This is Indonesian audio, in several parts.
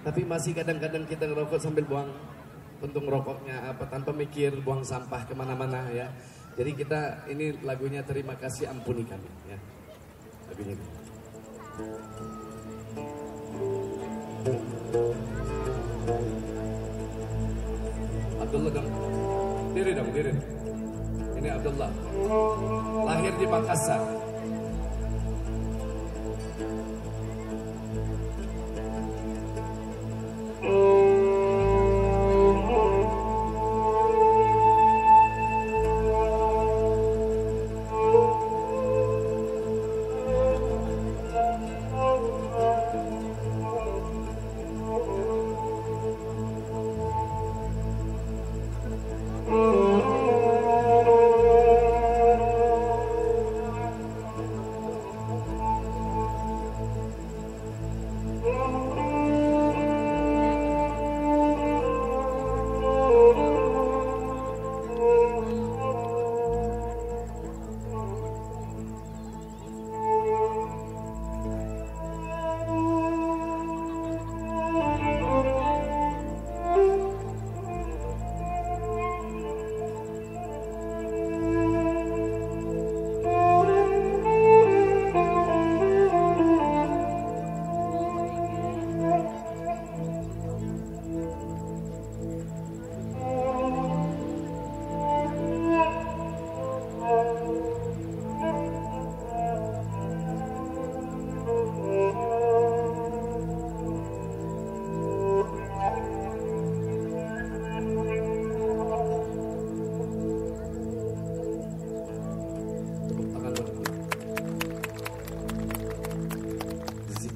Tapi masih kadang-kadang kita ngerokok sambil buang puntung rokoknya apa tanpa mikir buang sampah ke mana-mana ya. Jadi kita ini lagunya terima kasih ampuni kami ya. Lagunya. Abdullah dong. Diri dong, diri. Ini Abdullah. Lahir di Makassar.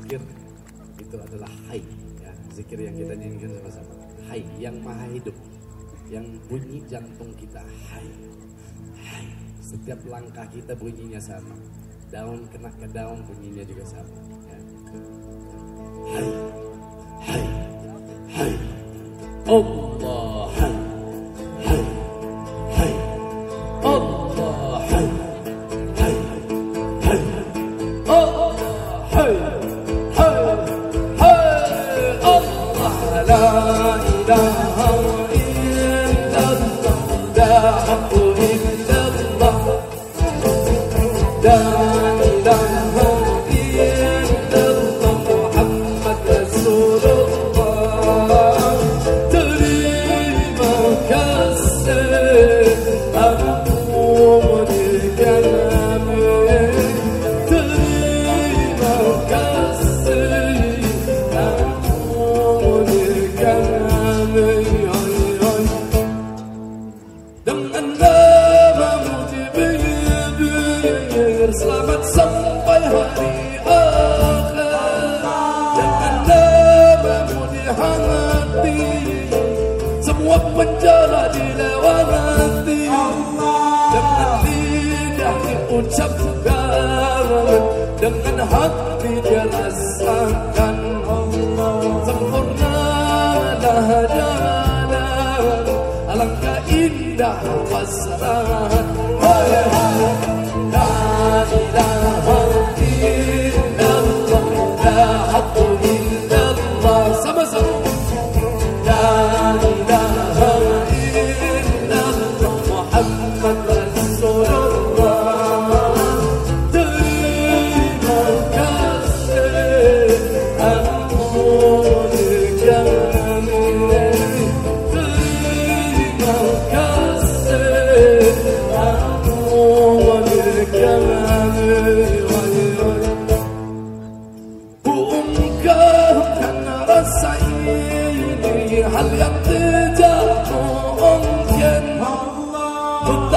Zikir itu adalah hai ya. Zikir yang kita nyanyikan sama-sama. Hai yang maha hidup. Yang bunyi jantung kita hai. Hai. Setiap langkah kita bunyinya sama. Daun kena ke daun bunyinya juga sama. Ya. Hai. Hai. Hai. Allah ilaha illallah وتسبب dengan hati dia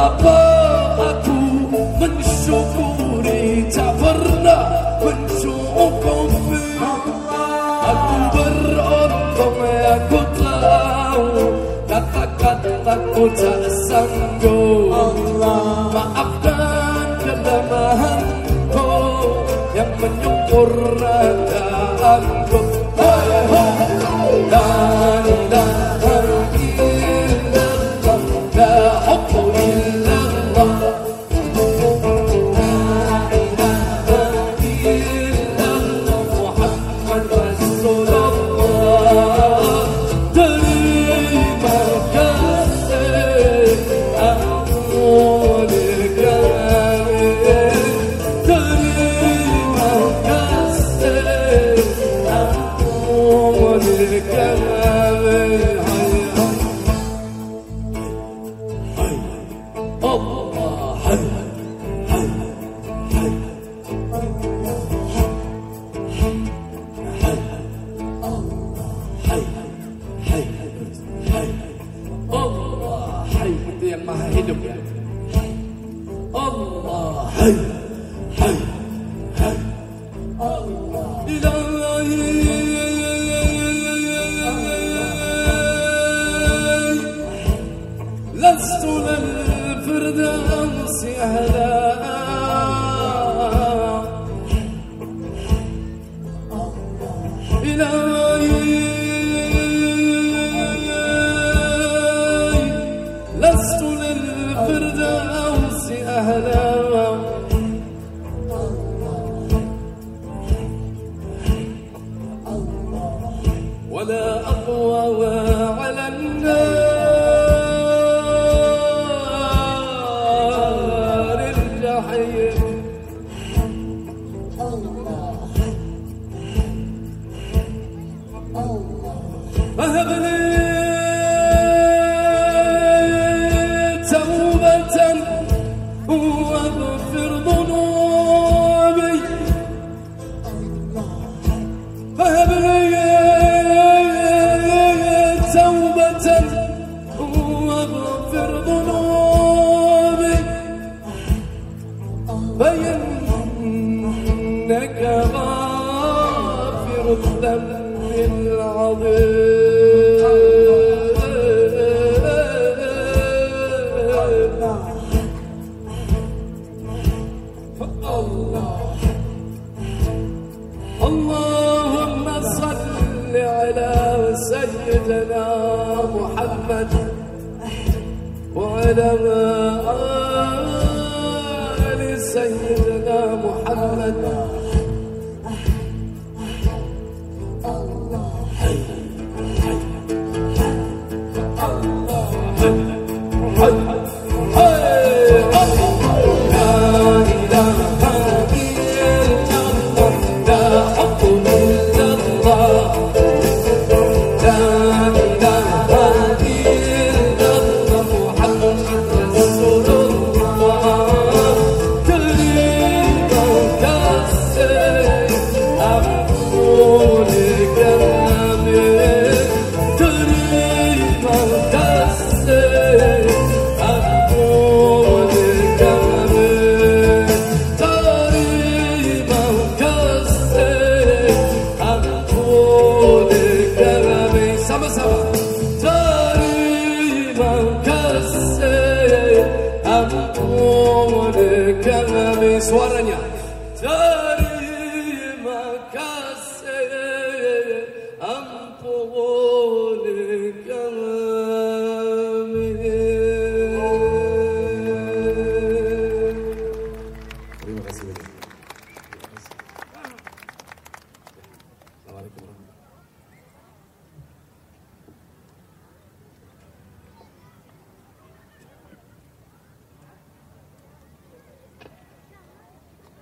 Betapa aku mensyukuri? Tak pernah mencukupi. Aku beruntung aku tahu. Katakan aku tak sanggup. Maafkan kelemahanku Yang menyempurnakanku Hai, hai, La ilaha الله. حي حي حي لست للفردوس أهلا. ولا أقوى ولا الذنب العظيم الله اللهم صل على سيدنا محمد. وعلى آل سيدنا محمد. Mendengarkan suaranya. Jadi